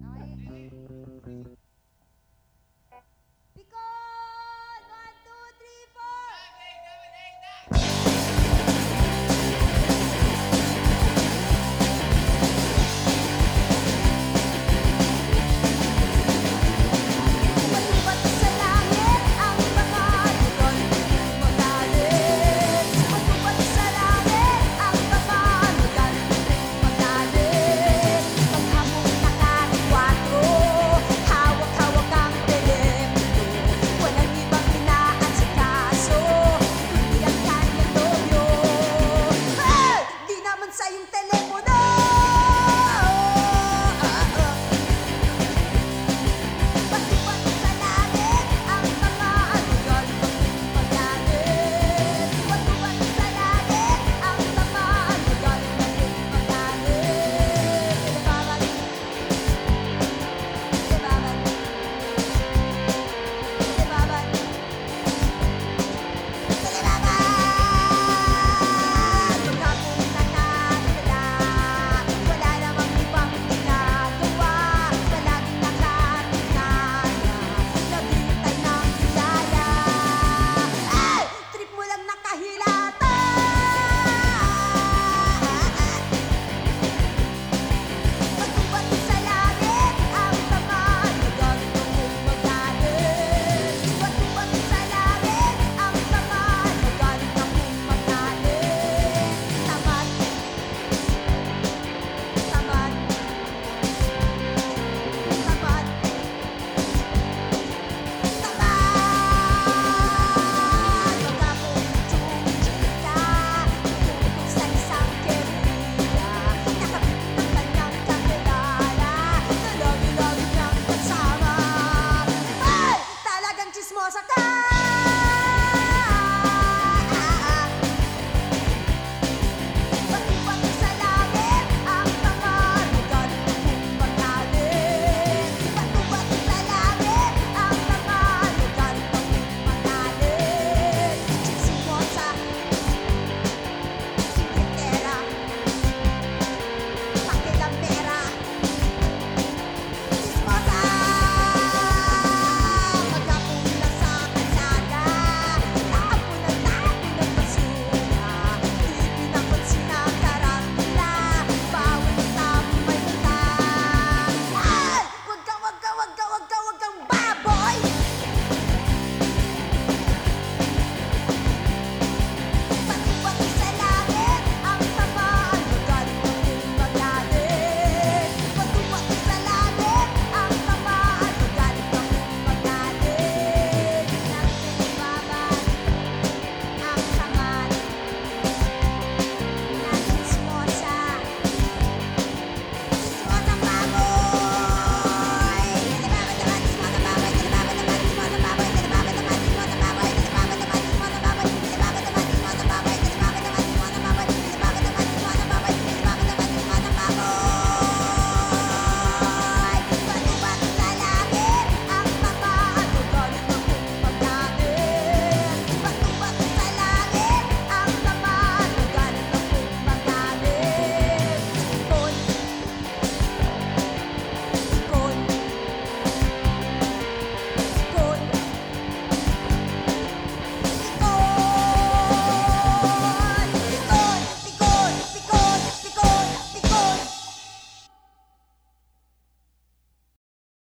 Nice.